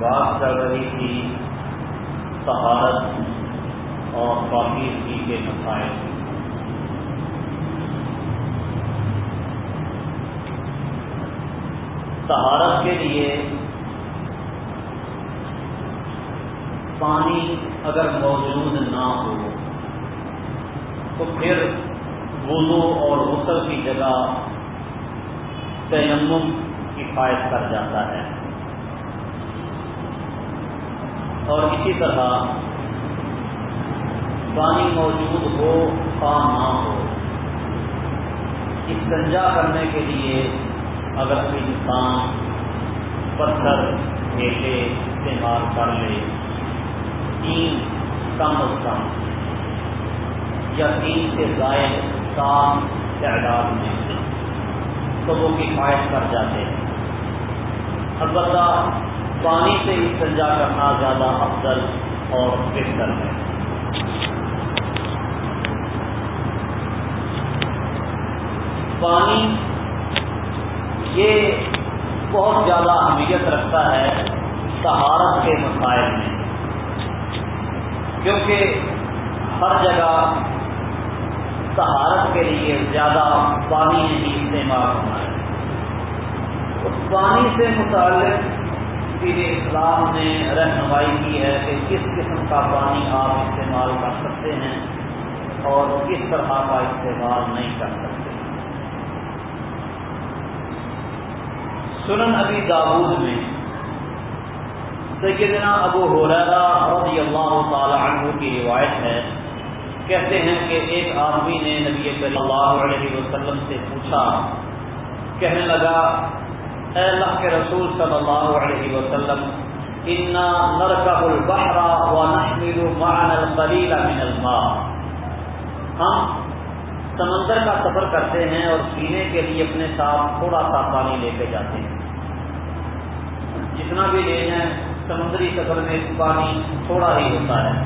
بات کر رہی تھی سہارت اور پاکیزگی کے مسائل۔ سہارت کے لیے پانی اگر موجود نہ ہو، تو پھر وضو اور غسل کی جگہ تیمم کفایت کر جاتا ہے۔ اور اسی طرح پانی موجود ہو پا نہ ہو۔ استنجا کرنے کے لیے اگر کوئی انسان پتھر بیٹے استعمال کر لے، تین کم از کم یا تین سے زائد سات تعداد میں تو وہ کفایت کر جاتے ہیں۔ البتہ پانی سے استنجا کرنا زیادہ افضل اور بہتر ہے۔ پانی یہ بہت زیادہ اہمیت رکھتا ہے سہارت کے مسائل میں، کیونکہ ہر جگہ سہارت کے لیے زیادہ پانی نہیں استعمال ہونا ہے۔ اس پانی سے متعلق پیر اسلام نے رہنمائی کی ہے کہ کس قسم کا پانی آپ استعمال کر سکتے ہیں اور کس طرح کا استعمال نہیں کر سکتے۔ سنن ابی داود میں سیدنا ابو حریرہ رضی اللہ تعالی عنہ کی روایت ہے۔ کہتے ہیں کہ ایک آدمی نے نبی صلی اللہ علیہ وسلم سے پوچھا، کہنے لگا اے اللہ کے رسول صلی اللہ علیہ وسلم، انا نرکب البحر ونحمل معنا القلیل من الماء۔ ہم سمندر کا سفر کرتے ہیں اور پینے کے لیے اپنے ساتھ تھوڑا سا پانی لے کے جاتے ہیں۔ جتنا بھی لے جائیں، سمندری سفر میں پانی تھوڑا ہی ہوتا ہے،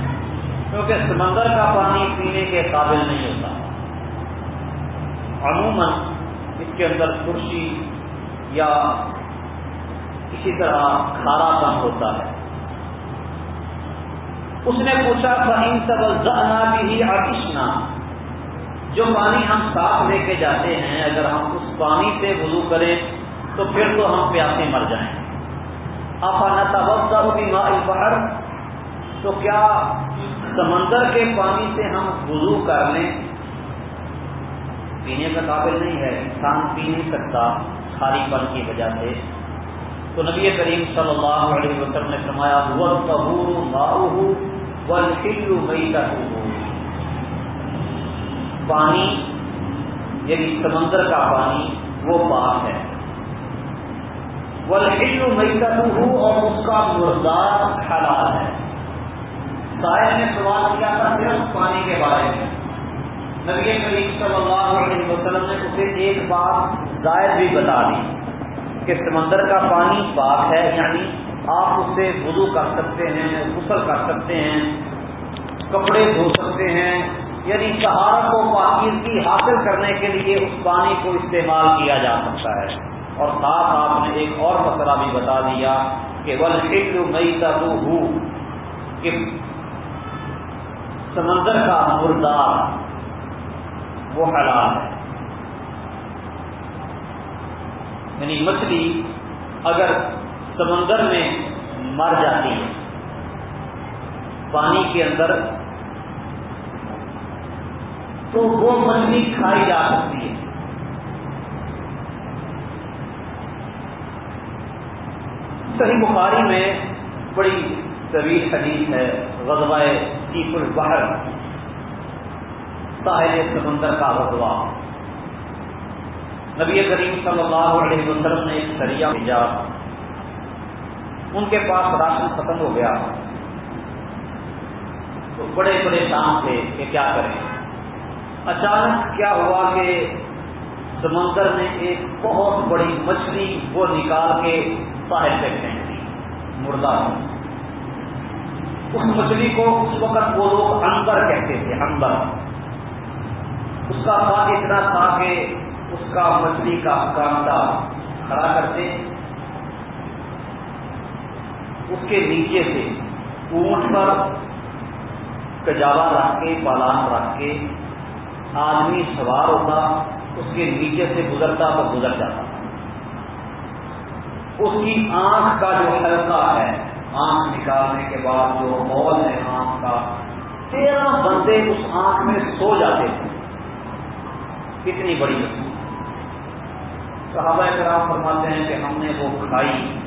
کیونکہ سمندر کا پانی پینے کے قابل نہیں ہوتا۔ عموماً اس کے اندر کرسی یا اسی طرح کھارا کم ہوتا ہے۔ اس نے پوچھا فہیم سب زنا بھی آکشنا جو پانی ہم صاف لے کے جاتے ہیں، اگر ہم اس پانی سے وضو کریں، تو پھر تو ہم پیاسے مر جائیں۔ افانتا بھی باہر تو کیا سمندر کے پانی سے ہم وضو کر لیں؟ پینے کا قابل نہیں ہے، انسان پی نہیں سکتا۔ کھاری پن کی وجہ سے۔ تو نبی کریم صلی اللہ علیہ وسلم نے فرمایا پانی یعنی سمندر کا پانی، وہ پاک ہے۔ وہ مئی اور اس کا مردار حلال ہے۔ سائر نے سوال کیا تھا صرف پانی کے بارے میں۔ نبی کریم صلی اللہ علیہ وسلم نے اسے ایک بات زائد بھی بتا دی کہ سمندر کا پانی پاک ہے یعنی آپ اس سے وضو کر سکتے ہیں، غسل کر سکتے ہیں، کپڑے دھو سکتے ہیں یعنی سہارا کو پاکیزگی حاصل کرنے کے لیے اس پانی کو استعمال کیا جا سکتا ہے۔ اور ساتھ آپ نے ایک اور مسئلہ بھی بتا دیا کہ ول فکر مئی کا کہ سمندر کا مردار وہ حلال ہے۔ یعنی مچھلی اگر سمندر میں مر جاتی ہے، پانی کے اندر، تو وہ مچھلی کھائی جا سکتی ہے۔ صحیح بخاری میں بڑی طویل حدیث ہے، غزوہ سیف البحر ساحل سمندر کا غزوہ۔ نبی کریم صلی اللہ علیہ وسلم نے ایک سریا بھیجا۔ ان کے پاس راشن ختم ہو گیا۔ تو بڑے بڑے شام تھے کہ کیا کریں۔ اچانک کیا ہوا کہ سمندر نے ایک بہت بڑی مچھلی وہ نکال کے ساحل پہ پھینک دی۔ مردہ۔ اس مچھلی کو اس وقت وہ لوگ اندر کہتے تھے اندر اس کا ساتھ اتنا تھا کہ اس کا مچھلی کا کانٹا کھڑا کرتے۔ اس کے نیچے سے اونٹ پر کجاوا رکھ کے، پالان رکھ کے آدمی سوار ہوتا، اس کے نیچے سے گزرتا تو گزر جاتا۔ اس کی آنکھ کا جو حلقہ ہے، آنکھ نکالنے کے بعد جو مول ہے آنکھ کا، تیرہ بندے اس آنکھ میں سو جاتے۔ تھے کتنی بڑی صحابہ کرام فرماتے ہیں کہ ہم نے وہ کھائی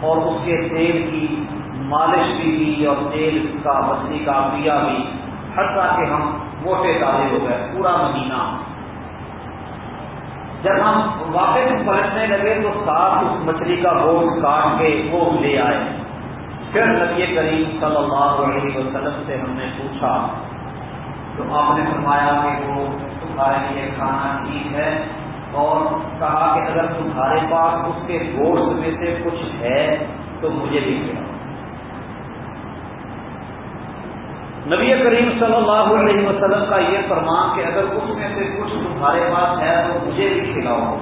اور اس کے تیل کی مالش بھی کی اور تیل کا مچھلی کا پیا بھی، حتیٰ کہ ہم موٹے تازے ہو گئے، پورا مہینہ۔ جب ہم واپس پلٹنے لگے تو ساتھ اس مچھلی کا گوشت کاٹ کے وہ لے آئے۔ پھر نبی کریم صلی اللہ علیہ وسلم سے ہم نے پوچھا، تو آپ نے فرمایا کہ وہ تمہارے لیے کھانا ٹھیک ہے؟ اور کہا کہ اگر تمہارے پاس اس کے گوشت میں سے کچھ ہے تو مجھے بھی کھلاؤ۔ نبی کریم صلی اللہ علیہ وسلم کا یہ فرمان کہ اگر اس میں سے کچھ تمہارے پاس ہے تو مجھے بھی کھلاؤ۔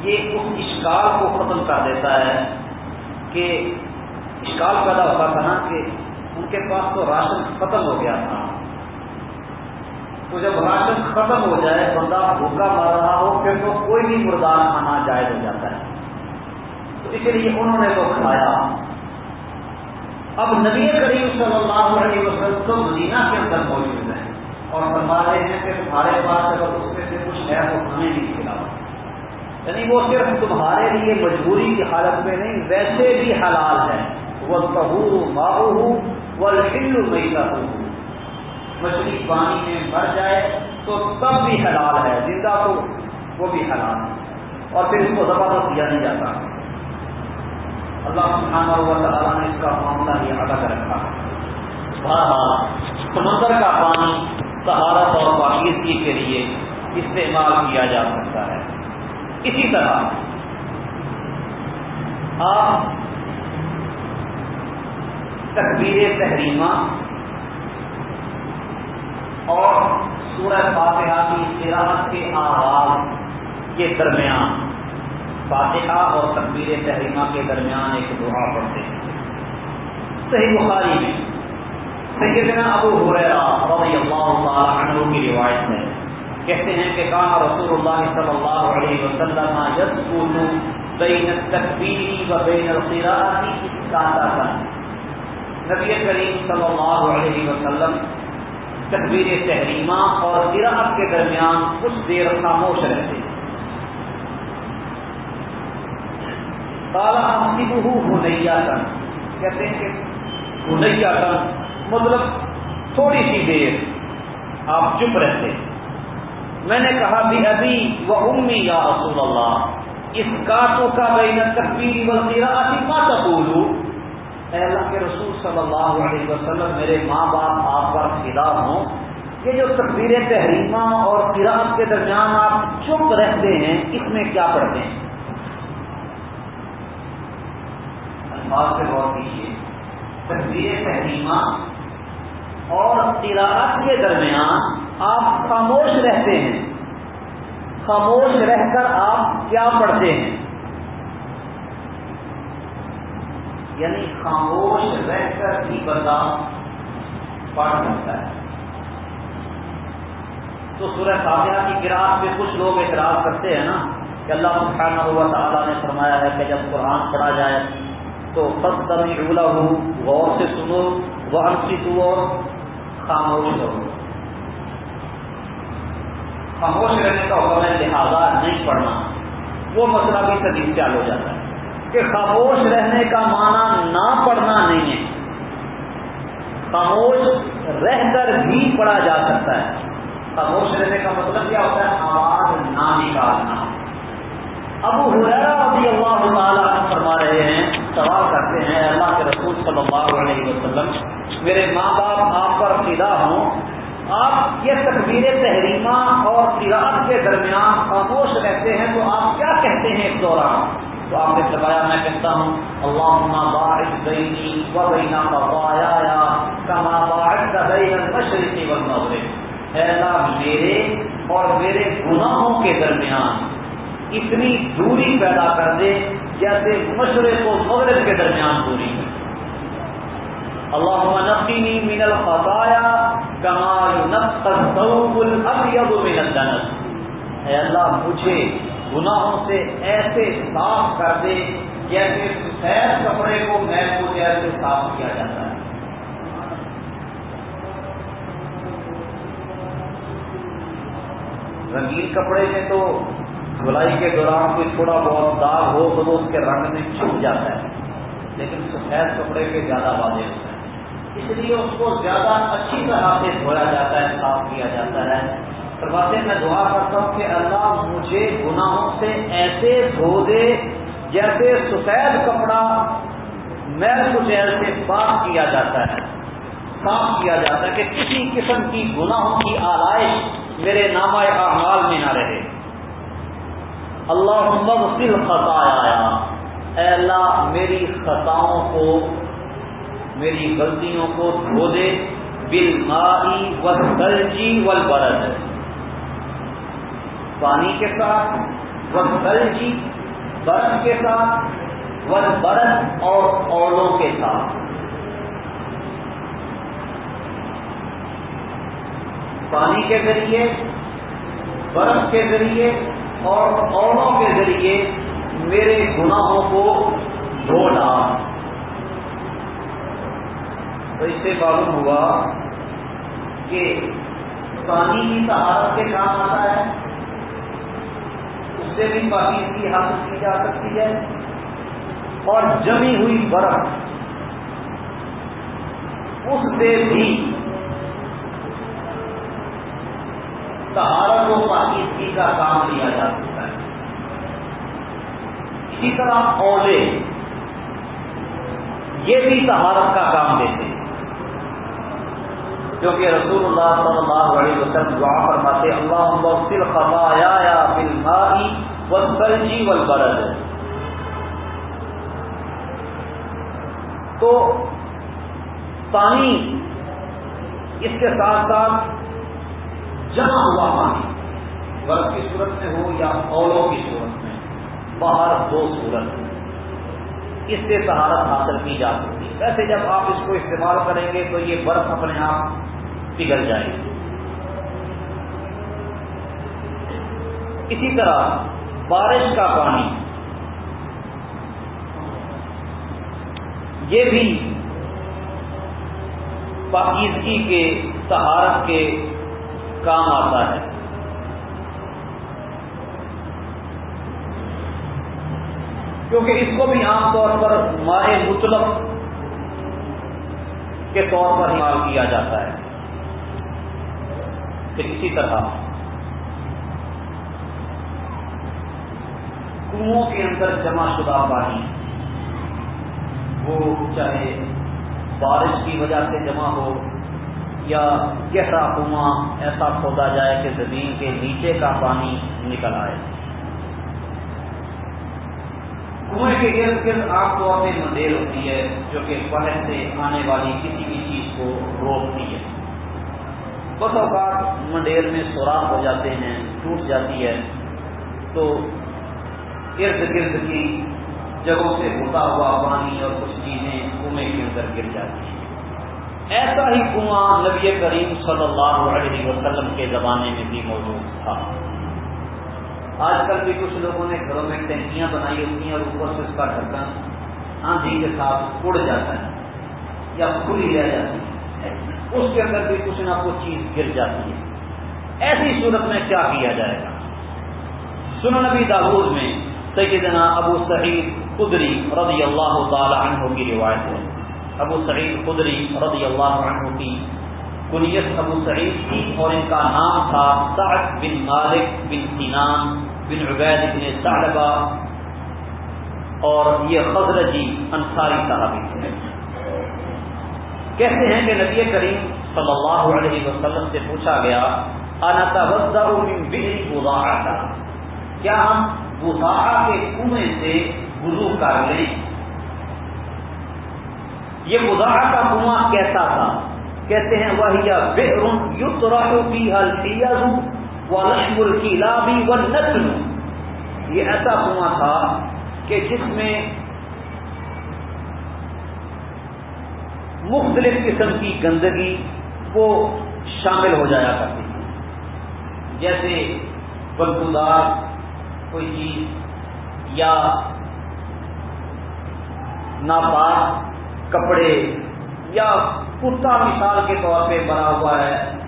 یہ اس اشکال کو ختم کر دیتا ہے کہ اشکال پیدا ہوتا تھا نا کہ ان کے پاس تو راشن ختم ہو گیا تھا۔ تو جب راشن ختم ہو جائے، بندہ بھوکا مر رہا ہو، پھر تو کوئی بھی مردار کھانا جائز ہو جاتا ہے۔ تو اس لیے انہوں نے تو کھایا۔ اب نبی کریم صلی اللہ علیہ وسلم تو مدینہ کے اندر موجود ہے اور فرما رہے ہیں کہ تمہارے پاس اگر اس میں سے کچھ ہے تو ہمیں بھی کھلاؤ۔ یعنی وہ صرف تمہارے لیے مجبوری کی حالت میں نہیں، ویسے بھی حلال ہے وہ کہو ماہو وہ ہلو میتا مچھلی پانی میں مر جائے تو تب بھی حلال ہے، زندہ تو وہ بھی حلال ہے۔ اور پھر اس کو زبردست دیا نہیں جاتا۔ اللہ سبحانہ ہوا تعالیٰ نے اس کا معاملہ یہ الگ رکھا۔ بہرحال، سمندر کا پانی سہارت اور پاکیزگی کے لیے استعمال کیا جا سکتا ہے۔ اسی طرح، آپ تقبیر تحریمہ اور سورہ فاتحہ کی سیاحت کے آغاز کے درمیان، فاتحہ اور تقبیر تحریمہ کے درمیان ایک دعا پڑھتے ہیں۔ صحیح بخاری میں سیدنا ابو حریرہ رضی اللہ تعالی عنہ کی روایت ہے کہتے ہیں کہ کہا رسول اللہ صلی اللہ علیہ وسلم یذکر بین التکبیر و بین القراءۃ اسکاتا نبی کریم صلی اللہ علیہ وسلم تکبیر تحریمہ اور قراءت کے درمیان کچھ دیر خاموش رہتے ہیں۔ کالا ہنیا کن کہتے ہیں کہ ہنیا کن مطلب تھوڑی سی دیر آپ چپ رہتے میں نے کہا بھی ابھی وہ امی یا رسول اللہ، اس کاتوں کا بین تقبیر وغیرہ ما تقولو اے اللہ کے رسول صلی اللہ علیہ وسلم، میرے ماں باپ، آپ پر فدا ہوں، یہ جو تقبیر تحریمہ اور قراءت کے درمیان آپ چپ رہتے ہیں، اس میں کیا پڑھتے ہیں بات پہ غور کیجیے تصویر تحریمہ اور تلاوت کے درمیان آپ خاموش رہتے ہیں۔ خاموش رہ کر آپ کیا پڑھتے ہیں؟ یعنی خاموش رہ کر ہی بندہ پڑھ سکتا ہے۔ تو سورہ فاتحہ کی گراف پہ کچھ لوگ اعتراض کرتے ہیں نا کہ اللہ سبحانہ ہوا تعالیٰ نے فرمایا ہے کہ جب قرآن پڑھا جائے تو بس کبھی ہوں غور سے سنو وہ تو اور خاموش کرو خاموش رہنے کا حکم ہے لہٰذا نہیں پڑھنا۔ وہ مسئلہ بھی سبھی چال ہو جاتا ہے۔ کہ خاموش رہنے کا معنی نہ پڑھنا نہیں ہے۔ خاموش رہ کر بھی پڑھا جا سکتا ہے۔ خاموش رہنے کا مطلب کیا ہوتا ہے؟ آواز نہ نکالنا۔ ابو رضی اللہ تعالیٰ فرما رہے ہیں، سوال کرتے ہیں، اللہ کے رسول صلی اللہ علیہ وسلم، میرے ماں باپ آپ پر فدا ہوں، آپ یہ تصویر تحریمہ اور قرآن کے درمیان خاموش رہتے ہیں تو آپ کیا کہتے ہیں اس دوران؟ تو آپ نے فرمایا، میں کہتا ہوں اللہ باعث بینی و بینا کا کما باعث کا بین المشرقی والمغرب. اے اللہ، میرے اور میرے گناہوں کے درمیان اتنی دوری پیدا کر دے جیسے مشرق و مغرب کے درمیان دوری ہے۔ اللہ نقینی من الخطایا کمال الثوب الابیض من الدنس۔ اے اللہ، مجھے گناہوں سے ایسے صاف کر دے جیسے سفید کپڑے کو میل کو جیسے صاف کیا جاتا ہے۔ رنگین کپڑے میں تو دھلائی کے دوران کوئی تھوڑا بہت داغ ہو تو وہ اس کے رنگ میں چھپ جاتا ہے، لیکن سفید کپڑے پہ زیادہ واضح ہوتا ہے۔ اس لیے اس کو زیادہ اچھی طرح سے دھویا جاتا ہے، صاف کیا جاتا ہے۔ فرماتے میں دعا کرتا ہوں کہ اللہ مجھے گناہوں سے ایسے دھو دے جیسے سفید کپڑا میل کچیل سے پاک کیا جاتا ہے۔ صاف کیا جاتا ہے کہ کسی قسم کی گناہوں کی آلائش میرے نامہ اعمال میں نہ رہے۔ اللہ مغفل خطا آیا اے اللہ، میری خطاؤں کو، میری غلطیوں کو دھو دے۔ بل ماری و گلجی برد پانی کے ساتھ و گلجی برف کے ساتھ ول برد اور اولوں کے ساتھ۔ پانی کے ذریعے، برف کے ذریعے اور اولوں کے ذریعے میرے گناہوں کو دھو ڈال تو اس سے معلوم ہوا کہ پانی کی سہارت کے کام آتا ہے۔ سے بھی پاکیزگی حاصل کی جا سکتی ہے۔ اور جمی ہوئی برف، اس سے بھی سہارت و پاکیزگی کا کام لیا جا سکتا ہے۔ اسی طرح اولے، یہ بھی سہارت کا کام دیتے ہیں۔ کیونکہ رسول اللہ صلی اللہ علیہ وسلم دعا فرماتے اللہ خطایا یا بل ماری و برد تو پانی اس کے ساتھ ساتھ جمع ہوا پانی، برف کی صورت میں ہو یا اولوں کی صورت میں، باہر دو صورت میں اس سے سہارت حاصل کی جا سکتی ہے۔ ویسے جب آپ اس کو استعمال کریں گے تو یہ برف اپنے آپ پگھل جائے گی اسی طرح بارش کا پانی۔ یہ بھی پاکیزگی کے، سہارت کے کام آتا ہے۔ کیونکہ اس کو بھی عام طور پر مائع مطلب کے طور پر استعمال کیا جاتا ہے۔ پھر اسی طرح کنو کے اندر جمع شدہ پانی، وہ چاہے بارش کی وجہ سے جمع ہو یا گہرا کنواں ایسا کھودا جائے کہ زمین کے نیچے کا پانی نکل آئے۔ کنویں کے ارد گرد عام طور پہ مندیل ہوتی ہے، جو کہ باہر سے آنے والی کسی بھی چیز کو روکتی ہے۔ بس اوقات منڈیر میں سوراخ ہو جاتے ہیں، ٹوٹ جاتی ہے۔ تو ارد گرد کی جگہوں سے ہوتا ہوا پانی اور کچھ چیزیں کنویں کے اندر گر جاتی ہیں۔ ایسا ہی کنواں نبی کریم صلی اللہ علیہ وسلم کے زمانے میں بھی موجود تھا۔ آج کل بھی کچھ لوگوں نے گھروں میں ٹینکیاں بنائی ہوتی ہیں اور اوپر سے اس کا ڈھکن آندھی کے ساتھ اڑ جاتا ہے یا کھلی رہ جاتی ہے۔ اس کے اندر بھی کچھ نہ کچھ چیز گر جاتی ہے۔ ایسی صورت میں کیا کیا جائے گا؟ سن نبی داود میں سیدنا ابو سعید قدری رضی اللہ تعالی عنہ کی روایت ہے۔ ابو سعید قدری رضی اللہ عنہ کی کنیت ابو سعید تھی اور ان کا نام تھا سعد بن مالک بن سینان بن عبید بن صاحبہ اور یہ خزرجی انصاری صاحبی تھے کہتے ہیں کہ نبی کریم صلی اللہ علیہ وسلم سے پوچھا گیا کیا ہم بزا کے کنویں سے وضو کر لیں؟ یہ بزا کا کنواں کیسا تھا؟ کہتے ہیں وہ بے کی کی لابی و نسل یہ ایسا کنواں تھا کہ جس میں مختلف قسم کی گندگی وہ شامل ہو جایا کرتی تھی۔ جیسے بدبودار کوئی چیز یا ناپاک کپڑے یا کتا مثال کے طور پہ بنا ہوا ہے۔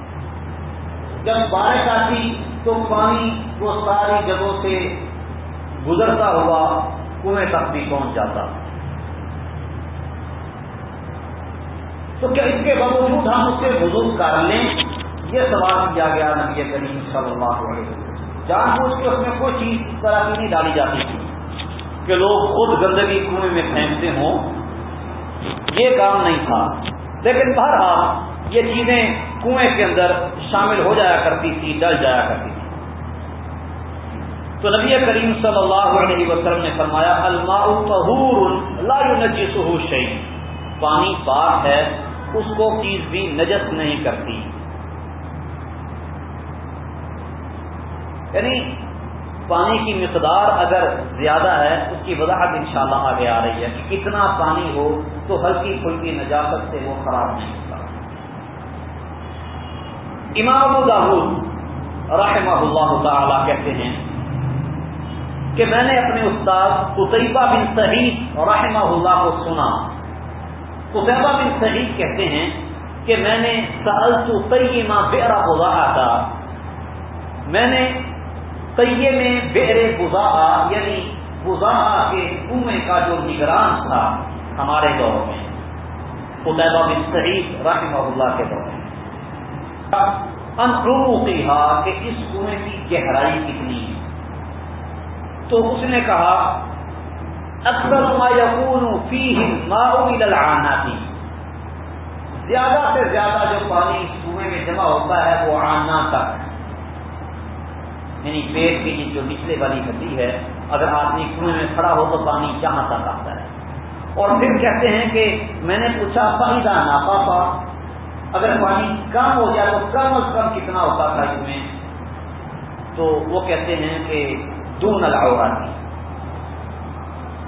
جب بارش آتی تو پانی وہ ساری جگہوں سے گزرتا ہوا کنویں تک بھی پہنچ جاتا۔ تو کیا اس کے باوجود ہم اس سے بزرگ کر لیں؟ یہ سوال کیا گیا نبی کریم صلی اللہ علیہ وسلم جان بوجھ کے اس میں کوئی چیز اس طرح کی نہیں ڈالی جاتی تھی کہ لوگ خود گندگی کنویں میں پھینکتے ہوں۔ یہ کام نہیں تھا۔ لیکن بہرحال یہ چیزیں کنویں کے اندر شامل ہو جایا کرتی تھی، ڈل جایا کرتی تھی۔ تو نبی کریم صلی اللہ علیہ وسلم نے فرمایا، الماء طہور لا ينجسه شيء پانی پاک ہے اس کو چیز بھی نجس نہیں کرتی۔ یعنی پانی کی مقدار اگر زیادہ ہے، اس کی وضاحت انشاءاللہ آگے آ رہی ہے کہ کتنا پانی ہو تو ہلکی پھلکی نجاست سے وہ خراب نہیں ہوتا۔ امام ابو داود رحمہ اللہ تعالی کہتے ہیں کہ میں نے اپنے استاد قطیبہ بن سعید رحمہ اللہ کو سنا۔ قطیبہ بن سعید کہتے ہیں کہ میں نے سالت طیمہ بیرا بولا تھا میں نے طیے میں بیر بزا یعنی بزا کے کنویں کا جو نگران تھا ہمارے دور میں خدیبہ بن سعید رحمہ اللہ کے دور میں۔ انرو کہا کہ اس کنویں کی گہرائی کتنی ہے۔ تو اس نے کہا اکثر ما یقون فیہ ماؤ الى تھی زیادہ سے زیادہ جو پانی کنویں میں جمع ہوتا ہے وہ آنا تک. یعنی پیٹ کی جو نچلے والی ہڈی ہے، اگر آدمی کنویں میں کھڑا ہو تو پانی جہاں تک آتا ہے؟ اور پھر کہتے ہیں کہ میں نے پوچھا فائدہ ناپا اگر پانی کم ہو جائے تو کم از کم کتنا ہوتا تھا اس میں؟ تو وہ کہتے ہیں کہ دو نلاؤ آتی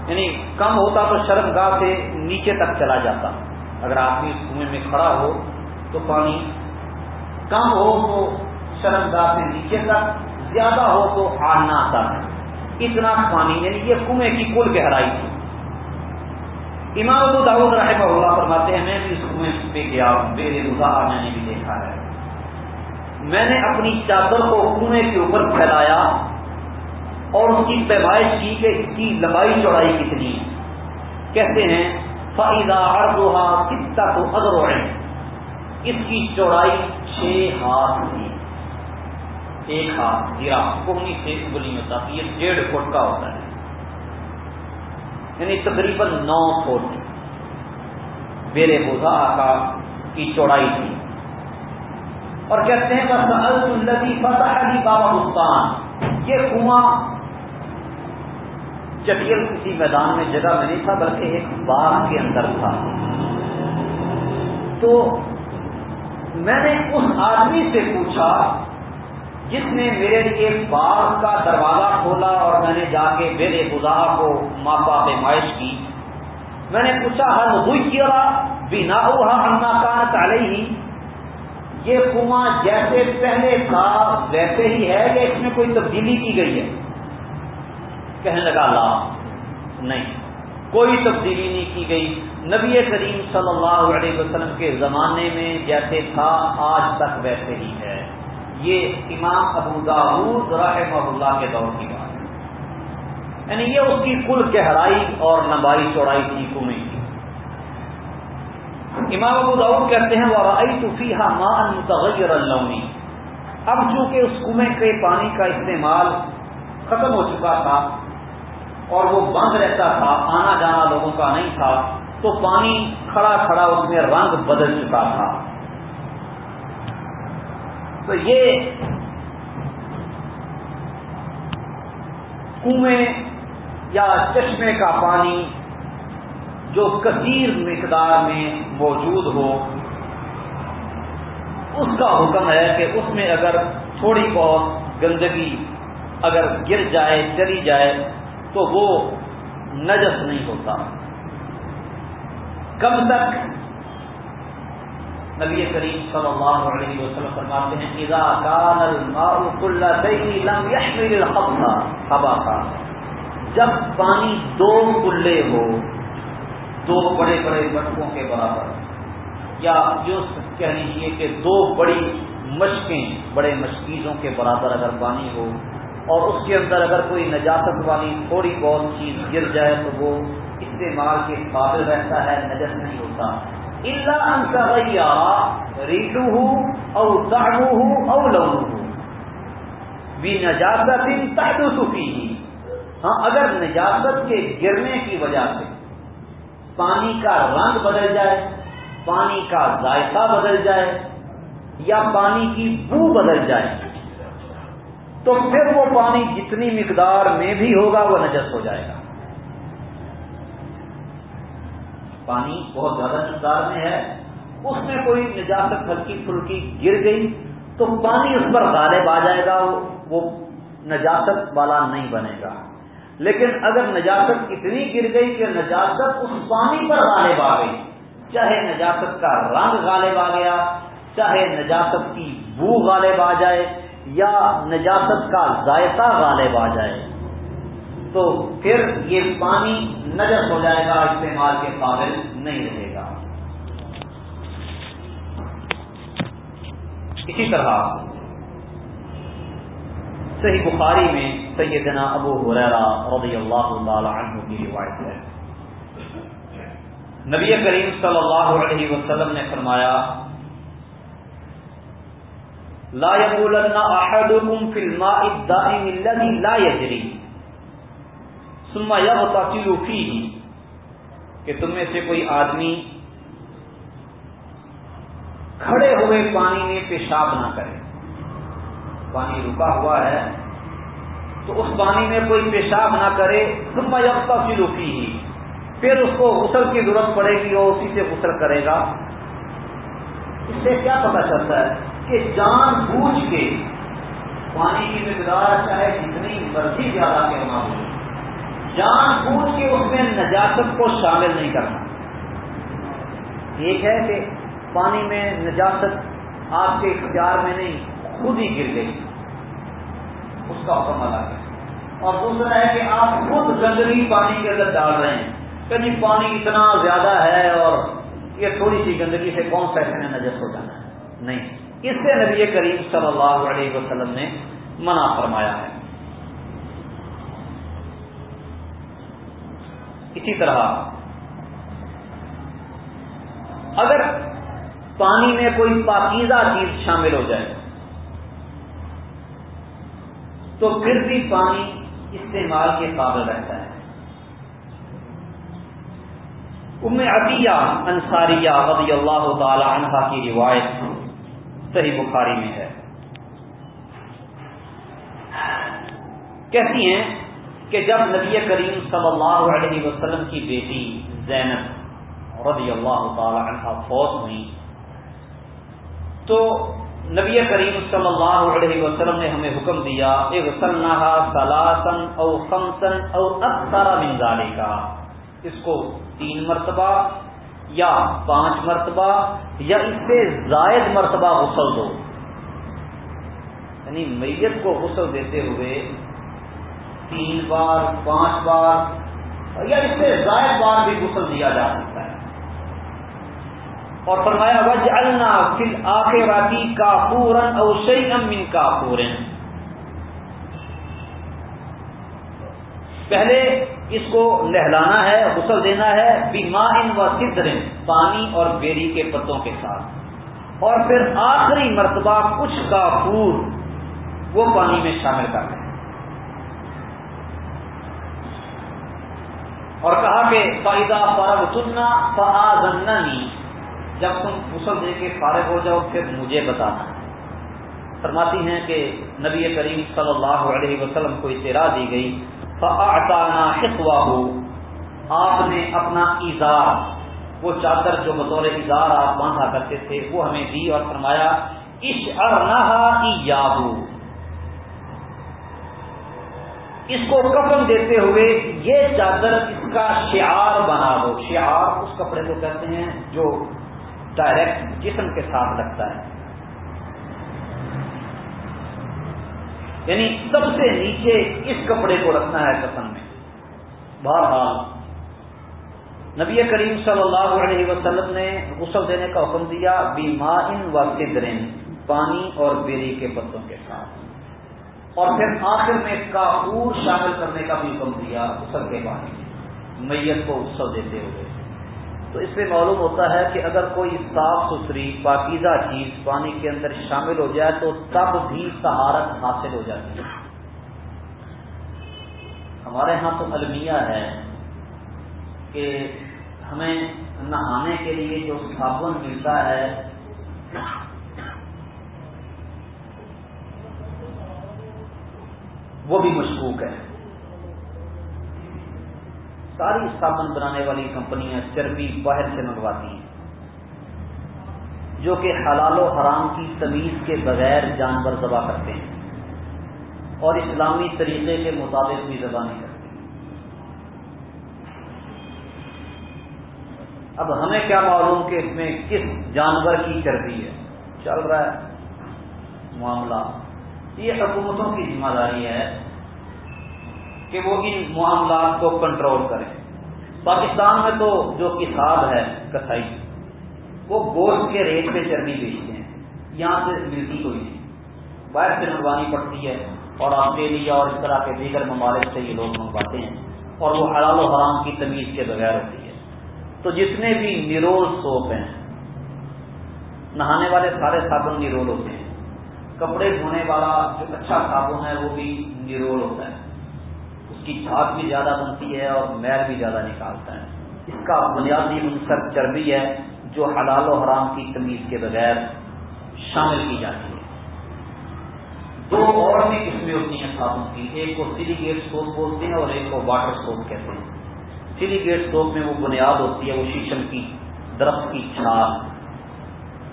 یعنی کم ہوتا تو شرم گاہ سے نیچے تک چلا جاتا۔ اگر آدمی اس کنویں میں کھڑا ہو تو پانی کم ہو تو شرم گاہ سے نیچے تک، زیادہ ہو تو ہارنا تک اتنا پانی یعنی یہ کنویں کی کل گہرائی تھی۔ امام ابو داود رحمہ اللہ فرماتے ہیں، میں بھی اس کنویں پہ گیا میرے مظاہر میں نے بھی دیکھا ہے۔ میں نے اپنی چادر کو کنویں کے اوپر پھیلایا۔ اور اس کی پیمائش کی کہ اس کی لمبائی چوڑائی کتنی؟ ہے کہتے ہیں فائدہ اردوہا کتا تو ادر اس کی چوڑائی چھ ہاتھ تھی ایک ہاتھ، گرا کوہنی سے انگلی میں یہ ڈیڑھ فٹ کا ہوتا ہے۔ یعنی تقریباً نو فٹ۔ بیرے بوزا کا کی چوڑائی تھی۔ اور کہتے ہیں بس الدی فتح علی بابا مستان یہ کنواں چٹیل کسی میدان میں جگہ میں نہیں تھا، بلکہ ایک باغ کے اندر تھا۔ تو میں نے اس آدمی سے پوچھا، جس نے میرے لیے باغ کا دروازہ کھولا اور میں نے جا کے میرے خدا کو ماپا پیمائش کی، میں نے پوچھا ہر ہوئی کیا بنا ہوا انا کا ہی یہ کنواں جیسے پہلے تھا، ویسے ہی ہے یا اس میں کوئی تبدیلی کی گئی ہے؟ کہنے لگا، لا، نہیں، کوئی تبدیلی نہیں کی گئی۔ نبی کریم صلی اللہ علیہ وسلم کے زمانے میں جیسے تھا، آج تک ویسے ہی ہے۔ یہ امام ابو داود رحمہ اللہ کے دور کی بات ہے۔ یعنی یہ اس کی کل گہرائی اور لمبائی چوڑائی تھی کنویں کی امام ابو داود کہتے ہیں وہ رائی توفیحہ مان متغیر اللونی اب چونکہ اس کنویں کے پانی کا استعمال ختم ہو چکا تھا اور وہ بند رہتا تھا، آنا جانا لوگوں کا نہیں تھا، تو پانی کھڑا کھڑا اس میں رنگ بدل چکا تھا۔ تو یہ کنویں یا چشمے کا پانی جو کثیر مقدار میں موجود ہو، اس کا حکم ہے کہ اس میں اگر تھوڑی بہت گندگی اگر گر جائے، چلی جائے تو وہ نجس نہیں ہوتا۔ کب تک نبی کریم صلی اللہ علیہ وسلم فرماتے ہیں، اذا کان الماء قلتين لم يحمل الخبث خبا جب پانی دو کلے ہو، دو بڑے بڑے مٹکوں کے برابر۔ یا جو کہہ لیجیے کہ دو بڑی مشقیں بڑے مشکیزوں کے برابر اگر پانی ہو اور اس کے اندر اگر کوئی نجاست والی تھوڑی بہت چیز گر جائے تو وہ استعمال کے قابل رہتا ہے، نجس نہیں ہوتا۔ اللہ ریٹو ہوں اور داڑو ہوں اور لو ہوں بھی نجازت تحت سفی ہی ہاں اگر نجازت کے گرنے کی وجہ سے پانی کا رنگ بدل جائے، پانی کا ذائقہ بدل جائے یا پانی کی بو بدل جائے تو پھر وہ پانی جتنی مقدار میں بھی ہوگا وہ نجس ہو جائے گا۔ پانی بہت زیادہ مقدار میں ہے، اس میں کوئی نجاست ہلکی پھلکی گر گئی تو پانی اس پر غالب آ جائے گا، وہ نجاست والا نہیں بنے گا۔ لیکن اگر نجاست اتنی گر گئی کہ نجاست اس پانی پر غالب آ گئی، چاہے نجاست کا رنگ غالب آ گیا، چاہے نجاست کی بو غالب آ جائے یا نجاست کا ذائقہ غالب آ جائے، تو پھر یہ پانی نجس ہو جائے گا، استعمال کے قابل نہیں رہے گا۔ اسی طرح صحیح بخاری میں سیدنا ابو حریرا رضی اللہ تعالی عنہ کی روایت ہے۔ نبی کریم صلی اللہ علیہ وسلم نے فرمایا لا يقولن احدكم في الماء الدائم الذي لا يجري. ثم يغتسل فيه. کہ تم میں سے کوئی آدمی کھڑے ہوئے پانی میں پیشاب نہ کرے. پانی رکا ہوا ہے تو اس پانی میں کوئی پیشاب نہ کرے. ثم يغتسل فيه پھر اس کو غسل کی ضرورت پڑے گی اور اسی سے غسل کرے گا. اس سے کیا پتا چلتا ہے؟ کہ جان بوجھ کے پانی کی مقدار اچھا چاہے جتنی مرضی زیادہ کے نہ ہو جان بوجھ کے اس میں نجاست کو شامل نہیں کرنا۔ ایک ہے کہ پانی میں نجاست آپ کے اختیار میں نہیں، خود ہی گر گئی۔ اس کا حکم الگ ہے اور دوسرا ہے کہ آپ خود گندگی پانی کے اندر ڈال رہے ہیں۔ کہ جی پانی اتنا زیادہ ہے اور یہ تھوڑی سی گندگی سے کون سا ایسے نجس ہو جانا ہے؟ نہیں۔ اس سے نبی کریم صلی اللہ علیہ وسلم نے منع فرمایا ہے۔ اسی طرح اگر پانی میں کوئی پاکیزہ چیز شامل ہو جائے تو پھر بھی پانی استعمال کے قابل رہتا ہے۔ ام عطیہ انصاریہ رضی اللہ تعالی عنہ کی روایت صحیح بخاری میں ہے۔ کہتی ہیں کہ جب نبی کریم صلی اللہ علیہ وسلم کی بیٹی زینب رضی اللہ تعالی عنہ فوت ہوئی، تو نبی کریم صلی اللہ علیہ وسلم نے ہمیں حکم دیا سلاسن او خمسن او اکثر منظالے کا اس کو تین مرتبہ یا پانچ مرتبہ یا اس سے زائد مرتبہ غسل دو۔ یعنی میت کو غسل دیتے ہوئے تین بار، پانچ بار یا اس سے زائد بار بھی غسل دیا جا سکتا ہے۔ اور فرمایا وج النا فل آخراتی کا پورن اور شعی کا پورن پہلے اس کو نہلانا ہے، غسل دینا ہے بیما ان و سدرن، پانی اور بیری کے پتوں کے ساتھ۔ اور پھر آخری مرتبہ کچھ کا پور وہ پانی میں شامل کر دیں اور کہا کہ فائدہ فارغ سننا فعزنی جب تم غسل دے کے فارغ ہو جاؤ، پھر مجھے بتانا۔ فرماتی ہیں کہ نبی کریم صلی اللہ علیہ وسلم کو اطلاع دی گئی۔ حسوا ہو آپ نے اپنا اظہار، وہ چادر جو بطور اظہار آپ باندھا کرتے تھے، وہ ہمیں دی اور فرمایا اش اس کو کفن دیتے ہوئے یہ چادر اس کا شعار بنا دو۔ شعار اس کپڑے کو کہتے ہیں جو ڈائریکٹ جسم کے ساتھ لگتا ہے۔ یعنی سب سے نیچے اس کپڑے کو رکھنا ہے کفن میں۔ بہرحال، نبی کریم صلی اللہ علیہ وسلم نے غسل دینے کا حکم دیا بیمار و سدرین، پانی اور بیری کے پتوں کے ساتھ۔ اور پھر آخر میں کافور شامل کرنے کا بھی حکم دیا غسل کے پانی میت کو غسل دیتے ہوئے۔ تو اس سے معلوم ہوتا ہے کہ اگر کوئی صاف ستھری، پاکیزہ چیز پانی کے اندر شامل ہو جائے تو تب بھی سہارت حاصل ہو جاتی ہے۔ ہمارے ہاں تو المیہ ہے کہ ہمیں نہانے کے لیے جو صابن ملتا ہے، وہ بھی مشکوک ہے۔ ساری صابن بنانے والی کمپنیاں چربی باہر سے منگواتی ہیں، جو کہ حلال و حرام کی تمیز کے بغیر جانور ذبح کرتے ہیں اور اسلامی طریقے کے مطابق بھی ذبح نہیں کرتے۔ اب ہمیں کیا معلوم کہ اس میں کس جانور کی چربی ہے؟ چل رہا ہے معاملہ۔ یہ حکومتوں کی ذمہ داری ہے کہ وہ ان معاملات کو کنٹرول کریں۔ پاکستان میں تو جو کساب ہے، کسائی، وہ گوشت کے ریٹ پہ چربی بیچتے ہیں۔ یہاں سے ملتی کوئی نہیں۔ باہر سے منگوانی پڑتی ہے اور آسٹریلیا اور اس طرح کے دیگر ممالک سے یہ لوگ منگواتے ہیں اور وہ حلال و حرام کی تمیز کے بغیر ہوتی ہے۔ تو جتنے بھی نیرول سوپ ہیں، نہانے والے سارے صابن نیرول ہوتے ہیں۔ کپڑے دھونے والا جو اچھا صابن ہے، وہ بھی نیرول ہوتا ہے۔ کی جھاگ بھی زیادہ بنتی ہے اور میل بھی زیادہ نکالتا ہے۔ اس کا بنیادی عنصر چربی ہے، جو حلال و حرام کی تمیز کے بغیر شامل کی جاتی ہے۔ دو اور بھی قسمیں ہوتی ہیں صابن کی۔ ایک کو سلی گیٹ سوپ بولتے ہیں اور ایک کو واٹر سوپ کہتے ہیں۔ سلی گیٹ سوپ میں وہ بنیاد ہوتی ہے، وہ شیشم کی درخت کی چھاپ۔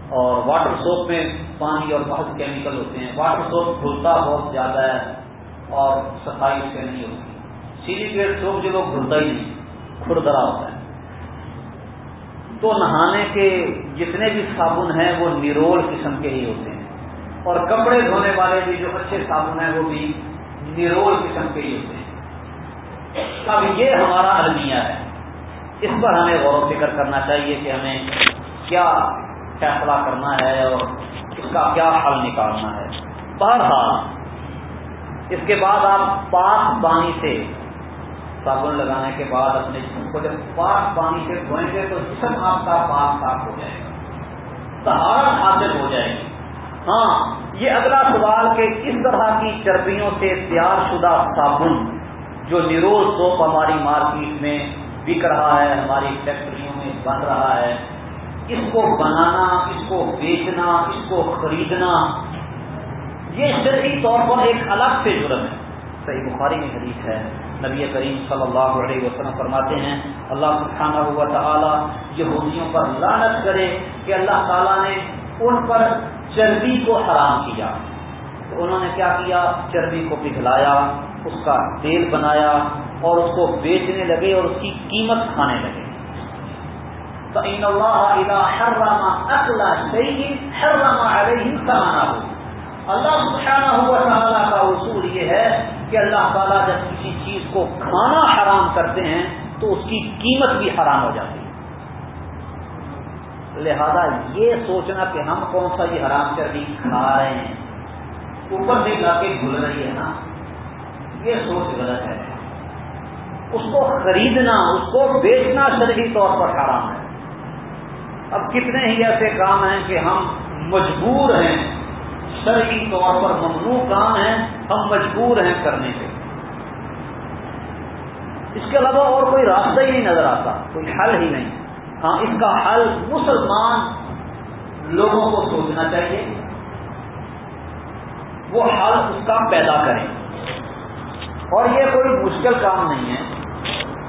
اور واٹر سوپ میں پانی اور بہت کیمیکل ہوتے ہیں۔ واٹر سوپ کھلتا بہت زیادہ ہے اور صفائی اس سے نہیں ہوتی۔ سیلی پیٹ سوپ جو لوگ ہی نہیں کھردرا ہوتا ہے۔ تو نہانے کے جتنے بھی صابن ہیں، وہ نیرول قسم کے ہی ہوتے ہیں۔ اور کپڑے دھونے والے بھی جو اچھے صابن ہیں، وہ بھی نیرول قسم کے ہی ہوتے ہیں۔ اب یہ ہمارا المیہ ہے۔ اس پر ہمیں غور و فکر کرنا چاہیے کہ ہمیں کیا فیصلہ کرنا ہے اور اس کا کیا حل نکالنا ہے۔ بہرحال، اس کے بعد آپ پاک پانی سے صابن لگانے کے بعد اپنے جسم کو جب پاک پانی سے دھوئیں گے تو جسم آپ کا پاک صاف ہو جائے گا۔ سہارت حاصل ہو جائے گی۔ ہاں یہ اگلا سوال کہ اس طرح کی چربیوں سے تیار شدہ صابن جو نیروز سوپ ہماری مارکیٹ میں بک رہا ہے، ہماری فیکٹریوں میں بن رہا ہے، اس کو بنانا، اس کو بیچنا، اس کو خریدنا، یہ شرعی طور پر ایک الگ سے جرم ہے۔ صحیح بخاری میں حدیث ہے۔ نبی کریم صلی اللہ علیہ وسلم فرماتے ہیں، اللہ سبحانہ ہوا تعالیٰ یہودیوں پر لانت کرے کہ اللہ تعالیٰ نے ان پر چربی کو حرام کیا۔ تو انہوں نے کیا کیا؟ چربی کو پگھلایا، اس کا تیل بنایا اور اس کو بیچنے لگے اور اس کی قیمت کھانے لگے۔ اللہ اللہ سبحانہ ہوا تعالیٰ کا اصول یہ ہے کہ اللہ تعالیٰ جب کسی چیز کو کھانا حرام کرتے ہیں تو اس کی قیمت بھی حرام ہو جاتی ہے۔ لہذا یہ سوچنا کہ ہم کون سا یہ حرام چربی کھا رہے ہیں، اوپر سے جا کے بھول رہی ہے نا، یہ سوچ غلط ہے۔ اس کو خریدنا، اس کو بیچنا شرعی طور پر حرام ہے۔ اب کتنے ہی ایسے کام ہیں کہ ہم مجبور ہیں، شرعی طور پر ممنوع کام ہے ہم مجبور ہیں کرنے سے اس کے علاوہ اور کوئی راستہ ہی نہیں نظر آتا، کوئی حل ہی نہیں۔ ہاں اس کا حل مسلمان لوگوں کو سوچنا چاہیے۔ وہ حل اس کا پیدا کریں۔ اور یہ کوئی مشکل کام نہیں ہے،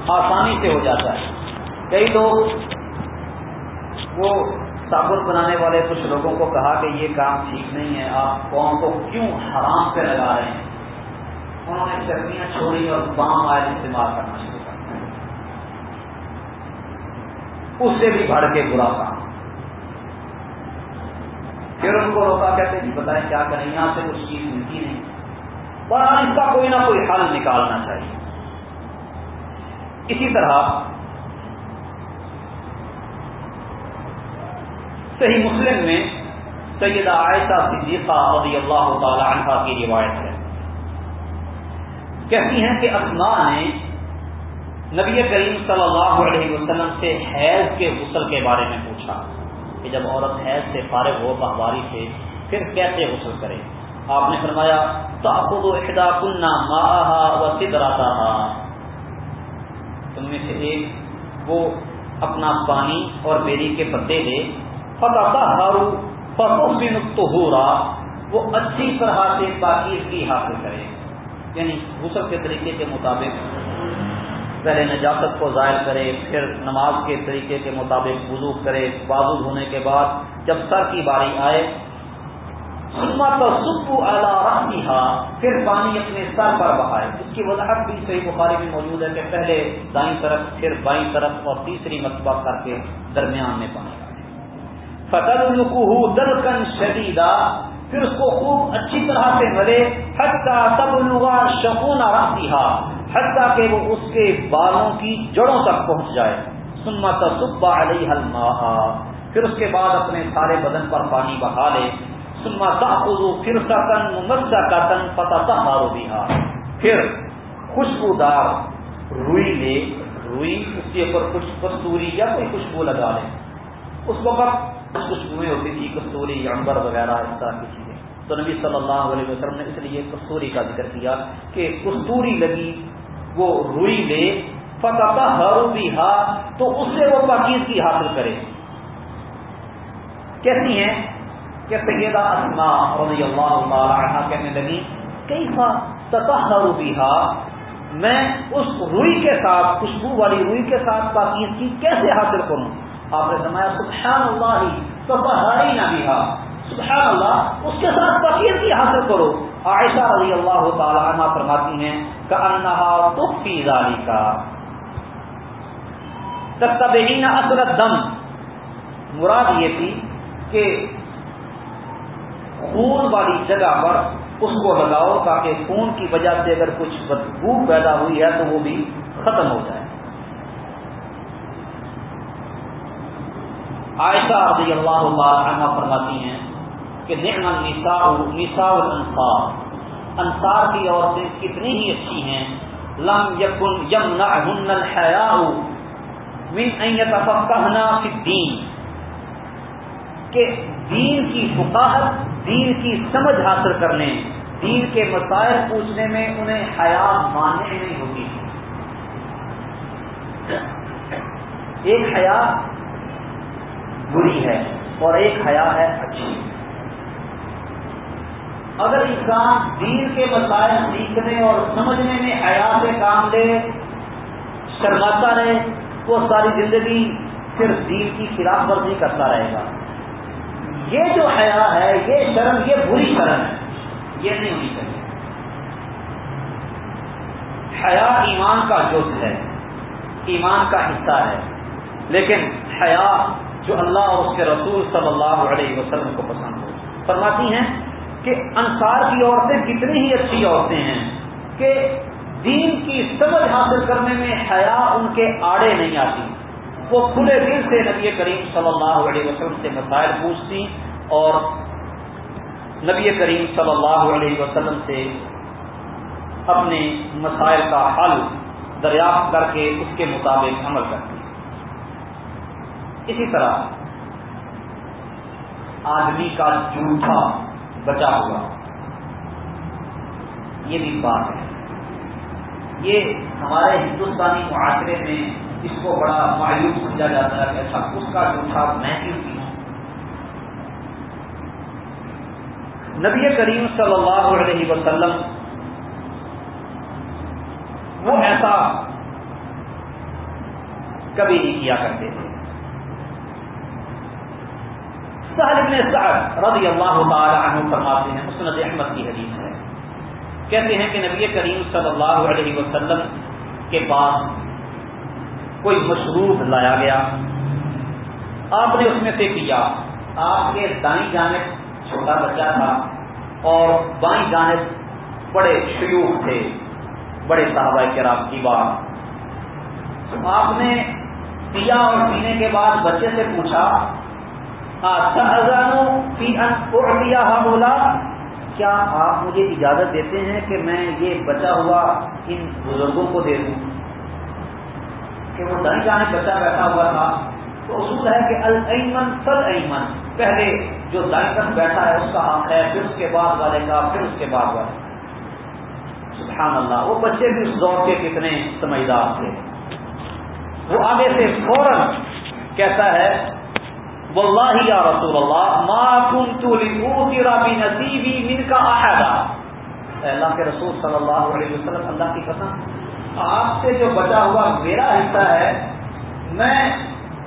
آسانی سے ہو جاتا ہے۔ کئی لوگ وہ صابن بنانے والے کچھ لوگوں کو کہا کہ یہ کام ٹھیک نہیں ہے، آپ قوم کو کیوں حرام پہ لگا رہے ہیں؟ انہوں نے چٹنیاں چھوڑی اور بام آئل استعمال کرنا شروع کر دیا۔ اس سے بھی بڑھ کے برا کام۔ پھر ان کو روکا کہتے جی بتائیں کیا کریں؟ یہاں سے کچھ چیز ملتی نہیں۔ اور اس کا کوئی نہ کوئی حل نکالنا چاہیے۔ اسی طرح صحیح مسلم میں سیدہ عائشہ صدیقہ رضی اللہ تعالی عنہ کی روایت ہے۔ کہتی ہیں کہ اسما نے نبی کریم صلی اللہ علیہ وسلم سے حیض کے غسل کے بارے میں پوچھا کہ جب عورت حیض سے فارغ ہو بہواری سے، پھر کیسے غسل کرے؟ آپ نے فرمایا تو و احدا کنہ ماہ و سدراتا تم میں سے ایک وہ اپنا پانی اور بیری کے پتے لے فتح ہارو فروخ بھی نقط ہو رہا وہ اچھی طرح سے پاکیزگی حاصل کرے۔ یعنی غسل کے طریقے کے مطابق پہلے نجاست کو ظاہر کرے، پھر نماز کے طریقے کے مطابق وضو کرے بازو دھونے کے بعد جب سر کی باری آئے سنما تو اعلیٰ پھر پانی اپنے سر پر بہائے۔ اس کی وضاحت بھی صحیح بخاری میں موجود ہے کہ پہلے دائیں طرف، پھر بائیں طرف اور تیسری مرتبہ کر کے درمیان میں پانی۔ فتح القو دلکن شدیدہ پھر اس کو خوب اچھی طرح سے ملے، حتیٰ تب لگا شکونا رکھتی حتیٰ کہ وہ اس کے بالوں کی جڑوں تک پہنچ جائے۔ سنما تصبا علیہ الماء۔ پھر اس کے بعد اپنے سارے بدن پر پانی بہا لے۔ سنما تاخذو پھر سکن ممسا کا تن پتا پھر خوشبودار روئی لے، روئی اس کے اوپر کچھ کستوری یا کوئی خوشبو لگا لے۔ اس وقت خوشبوئیں ہوتی تھی، کستوری امبر وغیرہ، اس طرح کی چیزیں۔ تو نبی صلی اللہ علیہ وسلم نے اس لیے کستوری کا ذکر کیا کہ کستوری لگی، وہ روئی لے فتح ہرو بھی تو اس سے وہ پاکیزگی حاصل کرے۔ کیسی ہیں؟ کہ سیدہ اسما رضی اللہ تعالی عنہ کہنے لگی کئی فا تطہر بها؟ میں اس روئی کے ساتھ، خوشبو والی روئی کے ساتھ پاکیزگی کیسے حاصل کروں؟ آپ نے سمایا سبحان اللہ تطہری نہ بها ہاں. سبحان اللہ اس کے ساتھ پاکیزگی حاصل کرو۔ عائشہ رضی اللہ تعالی عنہ فرماتی ہیں کہ انہا تخفی ذالکا تتبعین اثر الدم۔ مراد یہ تھی کہ خون والی جگہ پر اس کو لگاؤ تاکہ خون کی وجہ سے اگر کچھ بدبو پیدا ہوئی ہے تو وہ بھی ختم ہو جائے۔ عائشہ رضی اللہ تعالی عنہ فرماتی ہیں کہ نعم النساء نساء الانصار، انصار کی عورتیں کتنی ہی اچھی ہیں، لم یکن یمنعهن الحیاء من ان يتفقهن فی الدین۔ کہ دین کی فقاہت، دین کی سمجھ حاصل کرنے، دین کے مسائل پوچھنے میں انہیں حیا ماننے نہیں ہوتی۔ ایک حیا بری ہے اور ایک حیا ہے اچھی۔ اگر انسان دین کے مسائل سیکھنے اور سمجھنے میں حیا سے کام لے، شرماتا رہے، وہ ساری زندگی صرف دین کی خلاف ورزی کرتا رہے گا۔ یہ جو حیا ہے، یہ شرم، یہ بری شرم ہے۔ یہ نہیں ہونی چاہیے۔ حیا ایمان کا جز ہے، ایمان کا حصہ ہے۔ لیکن حیا جو اللہ اور اس کے رسول صلی اللہ علیہ وسلم کو پسند ہو۔ فرماتی ہیں کہ انصار کی عورتیں کتنی ہی اچھی عورتیں ہیں کہ دین کی سمجھ حاصل کرنے میں حیا ان کے آڑے نہیں آتی۔ وہ کھلے دل سے نبی کریم صلی اللہ علیہ وسلم سے مسائل پوچھتی اور نبی کریم صلی اللہ علیہ وسلم سے اپنے مسائل کا حل دریافت کر کے اس کے مطابق عمل کرتی۔ اسی طرح آدمی کا جھوٹا بچا ہوا۔ یہ بھی بات ہے۔ یہ ہمارے ہندوستانی معاشرے میں اس کو بڑا مایوس سمجھا جاتا ہے کہ اچھا اس کا جھوٹا میں کیوں کی ہوں نبی کریم صلی اللہ علیہ وسلم، وہ ایسا کبھی نہیں کیا کرتے تھے۔ سہل ابن سعد رضی اللہ تعالی عنہ فرماتے ہیں، مسند احمد کی حدیث ہے۔ کہتے ہیں کہ نبی کریم صلی اللہ علیہ وسلم کے پاس کوئی مشروب لایا گیا۔ آپ نے اس میں سے پیا آپ کے دائیں جانب چھوٹا بچہ تھا اور بائیں جانب بڑے شیوخ تھے، بڑے صحابہ کرام کی بات۔ آپ نے پیا اور پینے کے بعد بچے سے پوچھا دیا کیا آپ مجھے اجازت دیتے ہیں کہ میں یہ بچا ہوا ان بزرگوں کو دے دوں؟ کہ وہ دن جانے بچہ بیٹھا ہوا تھا۔ تو اصول ہے کہ المن سل ایمن پہلے جو دائیں طرف بیٹھا ہے، اس کا حق ہے، پھر اس کے بعد والے کا، پھر اس کے بعد والے۔ سبحان اللہ، وہ بچے بھی اس دور کے کتنے سمجھدار تھے۔ وہ آگے سے فوراً کہتا ہے واللہ یا رسول اللہ، ما کنت لئوتر بنصیبی من کا احدا اللہ کے رسول صلی اللہ علیہ وسلم، اللہ کی قسم، آپ سے جو بچا ہوا میرا حصہ ہے، میں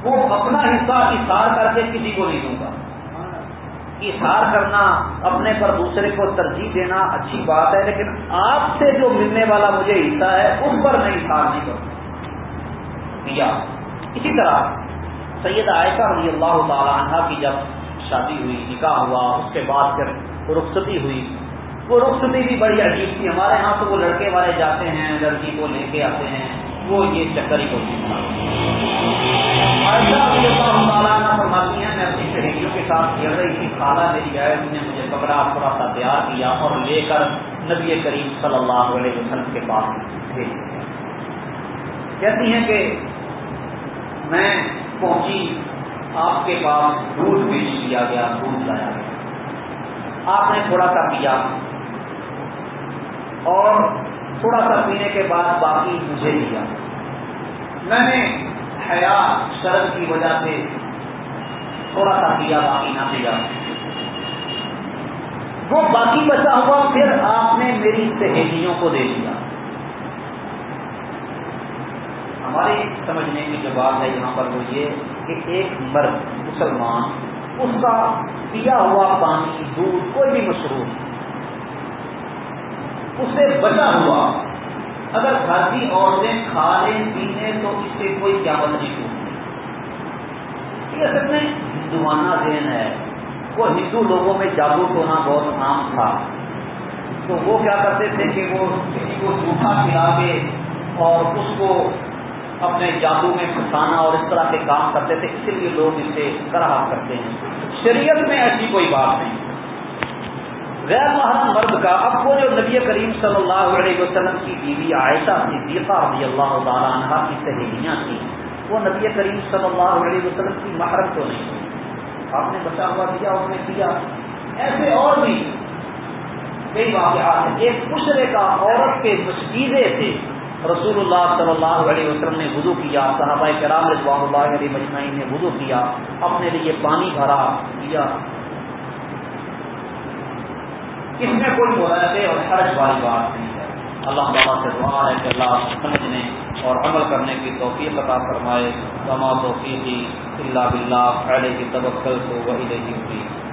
وہ اپنا حصہ اشار کر کے کسی کو نہیں دوں گا۔ اشار کرنا، اپنے پر دوسرے کو ترجیح دینا اچھی بات ہے، لیکن آپ سے جو ملنے والا مجھے حصہ ہے، اس پر میں اشار نہیں کروں۔ دیا اسی طرح سید عائشہ رضی اللہ تعالی عنہ کی جب شادی ہوئی، نکاح ہوا، اس کے بعد پھر رخصتی ہوئی۔ وہ رخصتی بھی بڑی عجیب تھی۔ ہمارے ہاں تو وہ لڑکے والے جاتے ہیں، لڑکی کو لے کے آتے ہیں، وہ یہ چکر ہی ہوتی عائشہ رضی اللہ تعالیٰ عنہ فرماتی ہیں، میں اپنی سہیلیوں کے ساتھ کھیل رہی تھی، خالہ میری آئے انہوں نے مجھے پکڑا، تھوڑا سا تیار کیا اور لے کر نبی کریم صلی اللہ علیہ وسلم کے پاس بھیج کہتی ہیں کہ میں پہنچی آپ کے پاس دودھ پیش کیا گیا دودھ لایا گیا۔ آپ نے تھوڑا سا پیا۔ اور تھوڑا سا پینے کے بعد باقی مجھے دیا۔ میں نے حیا شرط کی وجہ سے تھوڑا سا پیا، باقی نہ پیا۔ وہ باقی بچا ہوا، پھر آپ نے میری سہیلیوں کو دے دیا۔ ہماری سمجھنے کی جو بات ہے یہاں پر وہ یہ کہ ایک مرد مسلمان، اس کا پیا ہوا پانی، دودھ، کوئی بھی مشروب اس سے بچا ہوا اگر گھر کی عورتیں کھا لیں، پی لیں، تو اس سے کوئی قیامت نہیں ٹوٹتی یہ اصل میں ہندوانہ ذہن ہے۔ وہ ہندو لوگوں میں جاگروک ہونا بہت عام تھا۔ تو وہ کیا کرتے تھے کہ وہ کسی کو جھوٹا کھلا کے اور اس کو اپنے جادو میں پھنسانا اور اس طرح کے کام کرتے تھے، اسی لیے لوگ اسے کراہ کرتے ہیں۔ شریعت میں ایسی کوئی بات نہیں۔ غیر محرم مرد کا، اب وہ جو نبی کریم صلی اللہ علیہ وسلم کی بیوی عائشہ صدیقہ رضی اللہ تعالیٰ عنہ کی سہیلیاں تھیں، وہ نبی کریم صلی اللہ علیہ وسلم کی محرم تو نہیں۔ آپ نے بچا ہوا دیا، اس نے دیا ایسے اور بھی کئی واقعات ہیں۔ ایک دوسرے کا عورت کے مشکیزے تھے رسول اللہ صلی اللہ علیہ وسلم نے وضو کیا، صحابہ کرام رضوان اللہ علیہ مجمعین نے وضو کیا، اپنے لیے پانی بھرا کیا اس میں کوئی مرحلے اور حرج والی بات نہیں ہے۔ اللہ تعالیٰ سے دعا ہے کہ اللہ سمجھنے اور عمل کرنے کی توفیق عطا فرمائے۔ کما توفیقی اللہ بلّہ علیہ کی توکل کو وہی رہی ہوئی